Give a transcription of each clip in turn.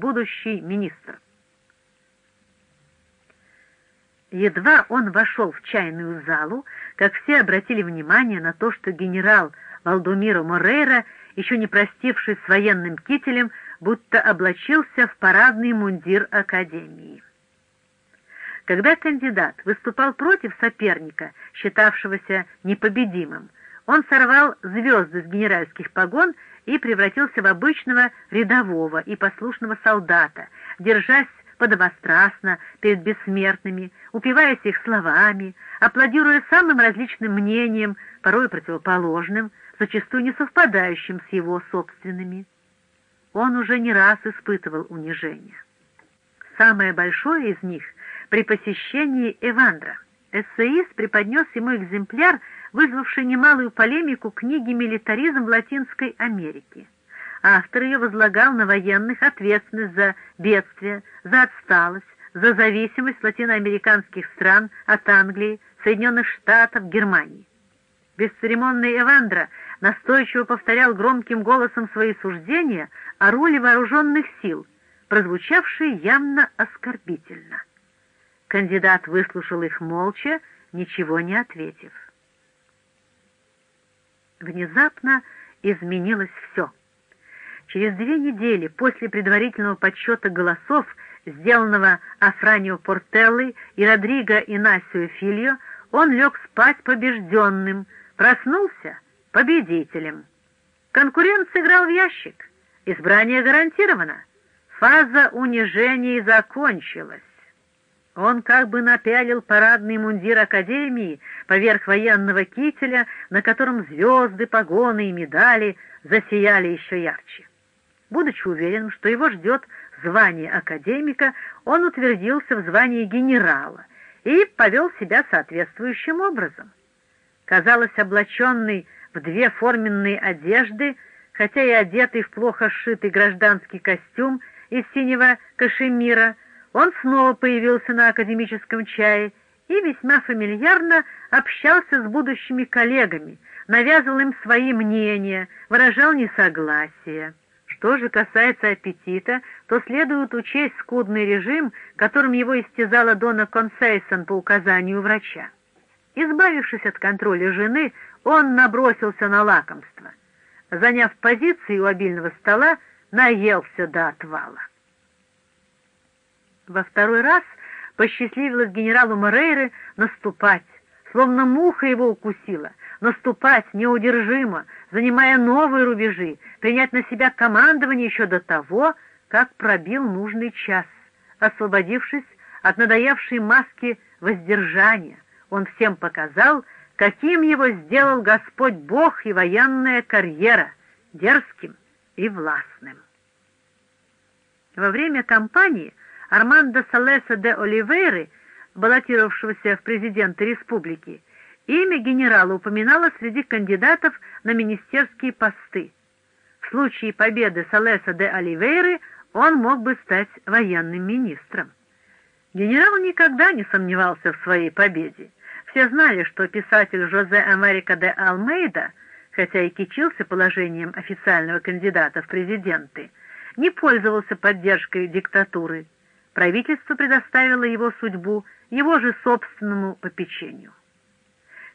будущий министр. Едва он вошел в чайную залу, как все обратили внимание на то, что генерал Валдумиро Морейра, еще не простившись с военным кителем, будто облачился в парадный мундир Академии. Когда кандидат выступал против соперника, считавшегося непобедимым, он сорвал звезды с генеральских погон и превратился в обычного рядового и послушного солдата, держась подобострастно перед бессмертными, упиваясь их словами, аплодируя самым различным мнениям, порой противоположным, зачастую не совпадающим с его собственными. Он уже не раз испытывал унижение. Самое большое из них при посещении Эвандра. Эссеист преподнес ему экземпляр, вызвавший немалую полемику книги «Милитаризм в Латинской Америке». Автор ее возлагал на военных ответственность за бедствия, за отсталость, за зависимость латиноамериканских стран от Англии, Соединенных Штатов, Германии. Бесцеремонный Эвандра настойчиво повторял громким голосом свои суждения о роли вооруженных сил, прозвучавшие явно оскорбительно. Кандидат выслушал их молча, ничего не ответив. Внезапно изменилось все. Через две недели после предварительного подсчета голосов, сделанного Афранио Портеллой и Родриго Инасио Фильо, он лег спать побежденным, проснулся победителем. Конкурент сыграл в ящик. Избрание гарантировано. Фаза унижений закончилась. Он как бы напялил парадный мундир Академии поверх военного кителя, на котором звезды, погоны и медали засияли еще ярче. Будучи уверенным, что его ждет звание академика, он утвердился в звании генерала и повел себя соответствующим образом. Казалось, облаченный в две форменные одежды, хотя и одетый в плохо сшитый гражданский костюм из синего кашемира, он снова появился на академическом чае и весьма фамильярно общался с будущими коллегами, навязывал им свои мнения, выражал несогласие. Что же касается аппетита, то следует учесть скудный режим, которым его истязала Дона Консейсон по указанию врача. Избавившись от контроля жены, он набросился на лакомство. Заняв позиции у обильного стола, наелся до отвала. Во второй раз посчастливилось генералу Морейре наступать, словно муха его укусила, наступать неудержимо, занимая новые рубежи, принять на себя командование еще до того, как пробил нужный час. Освободившись от надоевшей маски воздержания, он всем показал, каким его сделал Господь Бог и военная карьера, дерзким и властным. Во время кампании Армандо Салеса де Оливейры, баллотировавшегося в президенты республики, имя генерала упоминалось среди кандидатов на министерские посты. В случае победы Салеса де Оливейры он мог бы стать военным министром. Генерал никогда не сомневался в своей победе. Все знали, что писатель Жозе Америка де Алмейда, хотя и кичился положением официального кандидата в президенты, не пользовался поддержкой диктатуры, правительство предоставило его судьбу его же собственному попечению.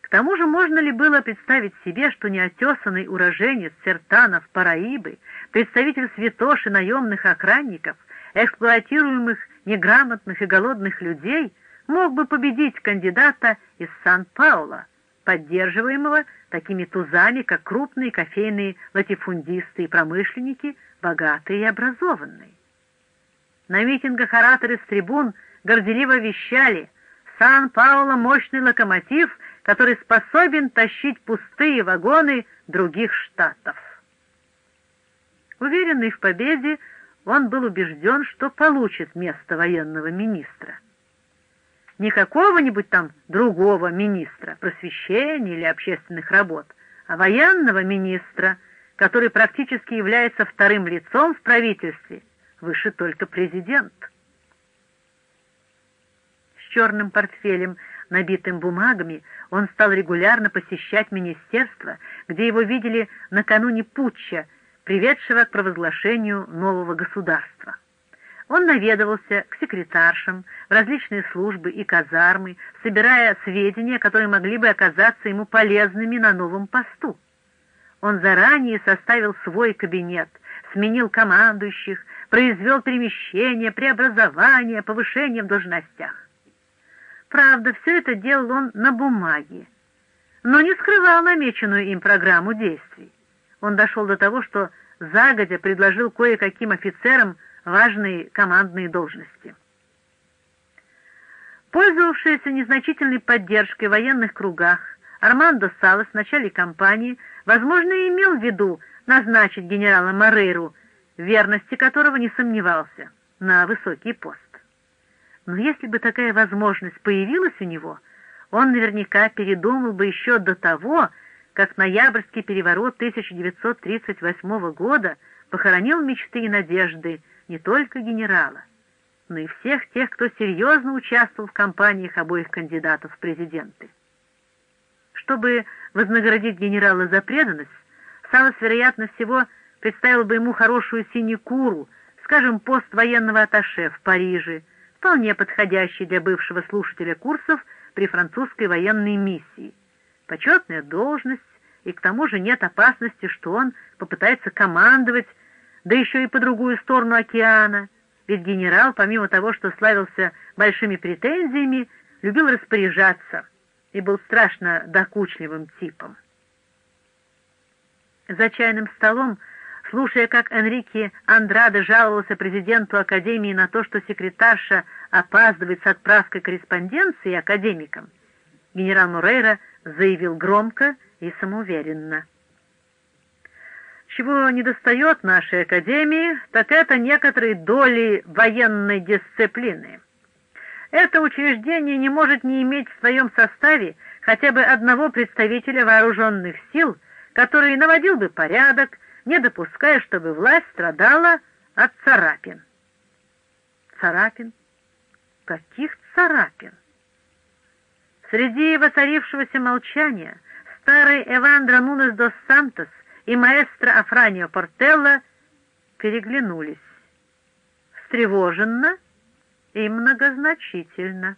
К тому же можно ли было представить себе, что неотесанный уроженец Сертанов Параибы, представитель святоши наемных охранников, эксплуатируемых неграмотных и голодных людей, мог бы победить кандидата из Сан-Паула, поддерживаемого такими тузами, как крупные кофейные латифундисты и промышленники, богатые и образованные. На митингах ораторы с трибун горделиво вещали «Сан-Пауло — мощный локомотив, который способен тащить пустые вагоны других штатов». Уверенный в победе, он был убежден, что получит место военного министра. Не какого-нибудь там другого министра просвещения или общественных работ, а военного министра, который практически является вторым лицом в правительстве – выше только президент. С черным портфелем, набитым бумагами, он стал регулярно посещать министерство, где его видели накануне путча, приведшего к провозглашению нового государства. Он наведывался к секретаршам в различные службы и казармы, собирая сведения, которые могли бы оказаться ему полезными на новом посту. Он заранее составил свой кабинет, сменил командующих, произвел перемещения, преобразования, повышения в должностях. Правда, все это делал он на бумаге, но не скрывал намеченную им программу действий. Он дошел до того, что загодя предложил кое-каким офицерам важные командные должности. Пользовавшийся незначительной поддержкой в военных кругах, Армандо Салас в начале кампании, возможно, имел в виду назначить генерала Морейру, верности которого не сомневался, на высокий пост. Но если бы такая возможность появилась у него, он наверняка передумал бы еще до того, как ноябрьский переворот 1938 года похоронил мечты и надежды не только генерала, но и всех тех, кто серьезно участвовал в кампаниях обоих кандидатов в президенты. Чтобы вознаградить генерала за преданность, Салас, вероятно всего, представил бы ему хорошую синекуру, скажем, пост военного атташе в Париже, вполне подходящий для бывшего слушателя курсов при французской военной миссии. Почетная должность, и к тому же нет опасности, что он попытается командовать, да еще и по другую сторону океана, ведь генерал, помимо того, что славился большими претензиями, любил распоряжаться и был страшно докучливым типом. За чайным столом Слушая, как Энрике Андраде жаловался президенту Академии на то, что секретарша опаздывает с отправкой корреспонденции академикам, генерал Мурейра заявил громко и самоуверенно. Чего недостает нашей Академии, так это некоторые доли военной дисциплины. Это учреждение не может не иметь в своем составе хотя бы одного представителя вооруженных сил, который наводил бы порядок, не допуская, чтобы власть страдала от царапин. Царапин? Каких царапин? Среди воцарившегося молчания старый Эвандро Нунес дос Сантос и маэстро Афранио Портелло переглянулись. Встревоженно и многозначительно.